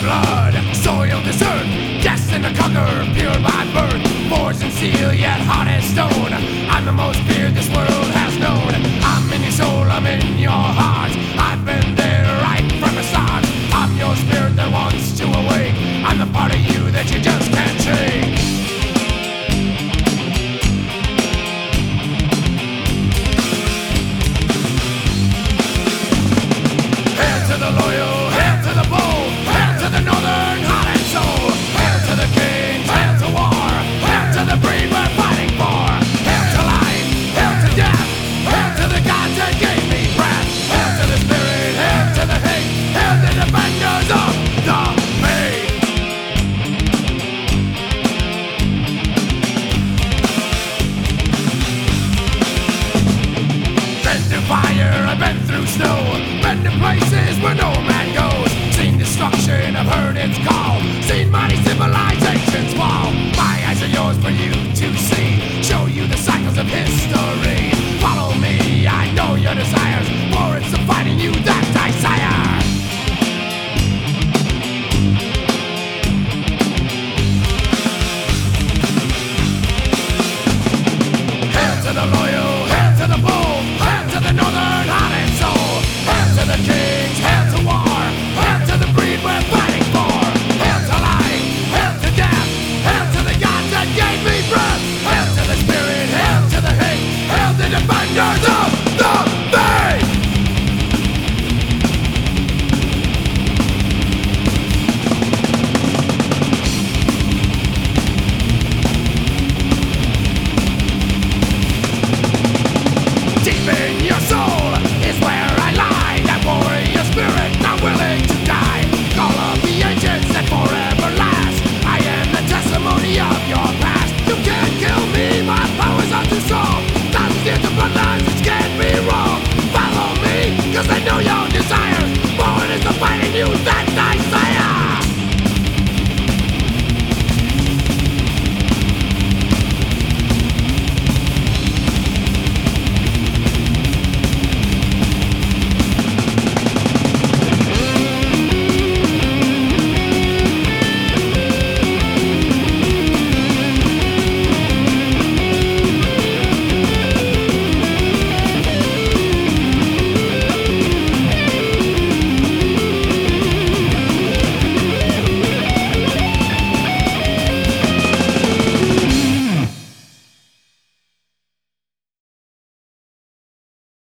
blood, soil this earth, destined to conquer, pure by birth, forged and steel yet hot as stone. I'm the most feared this world has known. I'm in your soul, I'm in your heart. snow, men to places where no man goes. Seen destruction, I've heard its call. Seen mighty.